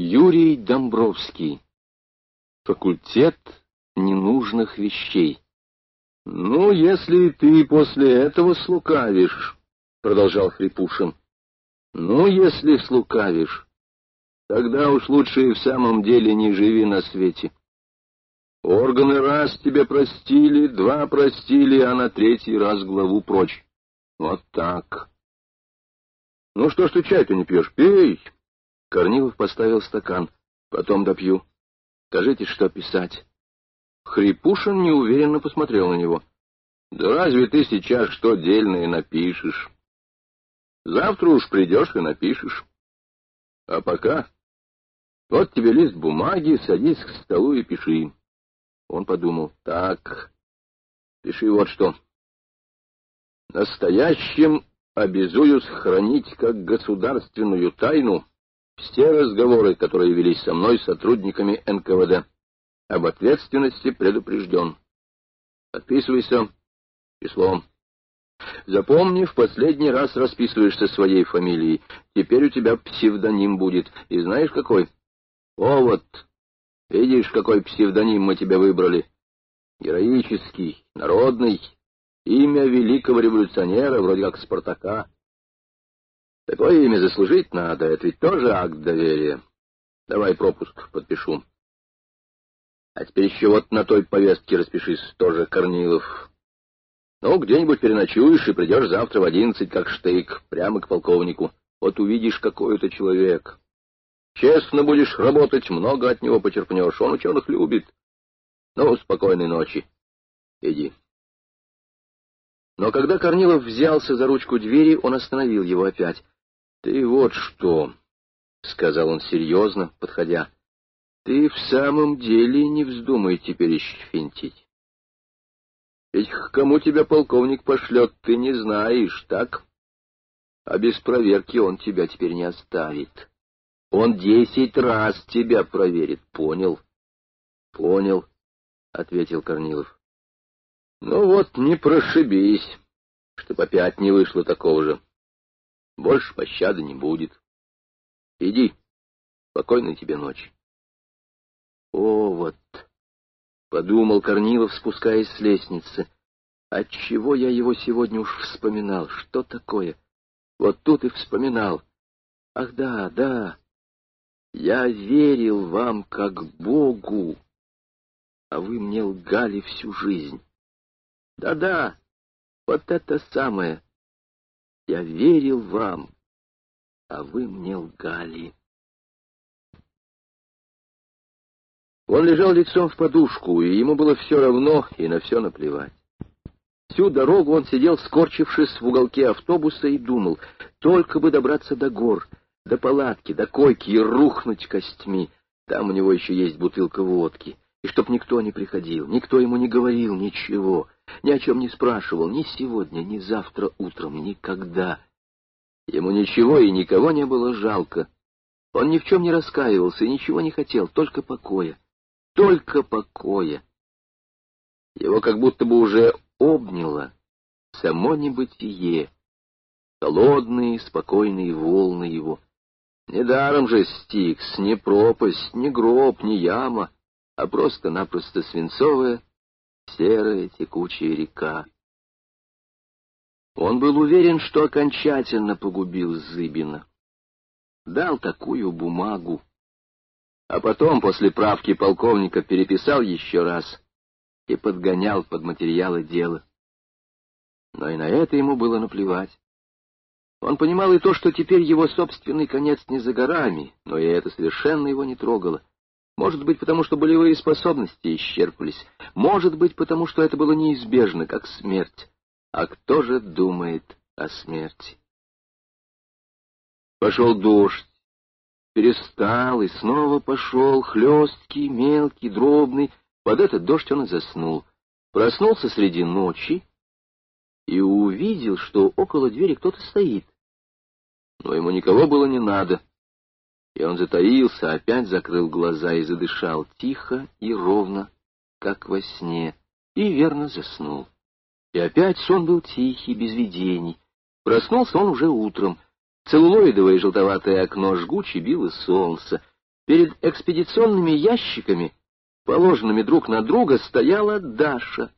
Юрий Домбровский. Факультет ненужных вещей. «Ну, если ты после этого слукавишь», — продолжал Хрипушин. «Ну, если слукавишь, тогда уж лучше и в самом деле не живи на свете. Органы раз тебе простили, два простили, а на третий раз главу прочь. Вот так. Ну что ж ты чай-то не пьешь? Пей!» Корнилов поставил стакан. «Потом допью. Скажите, что писать?» Хрипушин неуверенно посмотрел на него. «Да разве ты сейчас что дельное напишешь? Завтра уж придешь и напишешь. А пока... Вот тебе лист бумаги, садись к столу и пиши». Он подумал, «Так, пиши вот что. Настоящим обязуюсь хранить как государственную тайну все разговоры, которые велись со мной сотрудниками НКВД». Об ответственности предупрежден. Подписывайся числом. Запомни, в последний раз расписываешься своей фамилией. Теперь у тебя псевдоним будет. И знаешь какой? О, вот. Видишь, какой псевдоним мы тебе выбрали? Героический, народный. Имя великого революционера, вроде как Спартака. Такое имя заслужить надо, это ведь тоже акт доверия. Давай пропуск подпишу. А теперь еще вот на той повестке распишись тоже, Корнилов. Ну, где-нибудь переночуешь и придешь завтра в одиннадцать, как штык, прямо к полковнику. Вот увидишь, какой это человек. Честно будешь работать, много от него почерпнешь. Он ученых любит. Ну, спокойной ночи. Иди. Но когда Корнилов взялся за ручку двери, он остановил его опять. — Ты вот что, — сказал он серьезно, подходя. Ты в самом деле не вздумай теперь ищфинтить. Ведь к кому тебя полковник пошлет, ты не знаешь, так? А без проверки он тебя теперь не оставит. Он десять раз тебя проверит, понял? — Понял, — ответил Корнилов. — Ну вот, не прошибись, чтоб опять не вышло такого же. Больше пощады не будет. Иди, спокойной тебе ночи. О, вот, — подумал Корнилов, спускаясь с лестницы, — отчего я его сегодня уж вспоминал? Что такое? Вот тут и вспоминал. Ах да, да, я верил вам как Богу, а вы мне лгали всю жизнь. Да-да, вот это самое. Я верил вам, а вы мне лгали. Он лежал лицом в подушку, и ему было все равно и на все наплевать. Всю дорогу он сидел, скорчившись в уголке автобуса, и думал, только бы добраться до гор, до палатки, до койки и рухнуть костьми. Там у него еще есть бутылка водки. И чтоб никто не приходил, никто ему не говорил ничего, ни о чем не спрашивал, ни сегодня, ни завтра утром, никогда. Ему ничего и никого не было жалко. Он ни в чем не раскаивался и ничего не хотел, только покоя только покоя. Его как будто бы уже обняло само небытие, холодные, спокойные волны его. Недаром же Стикс, не пропасть, не гроб, не яма, а просто-напросто свинцовая, серая текучая река. Он был уверен, что окончательно погубил Зыбина. Дал такую бумагу, а потом, после правки полковника, переписал еще раз и подгонял под материалы дела. Но и на это ему было наплевать. Он понимал и то, что теперь его собственный конец не за горами, но и это совершенно его не трогало. Может быть, потому что болевые способности исчерпались. Может быть, потому что это было неизбежно, как смерть. А кто же думает о смерти? Пошел дождь перестал и снова пошел, хлесткий, мелкий, дробный. Под этот дождь он и заснул. Проснулся среди ночи и увидел, что около двери кто-то стоит. Но ему никого было не надо. И он затаился, опять закрыл глаза и задышал тихо и ровно, как во сне, и верно заснул. И опять сон был тихий, без видений. Проснулся он уже утром — Целлулоидовое желтоватое окно жгуче било солнце. Перед экспедиционными ящиками, положенными друг на друга, стояла Даша.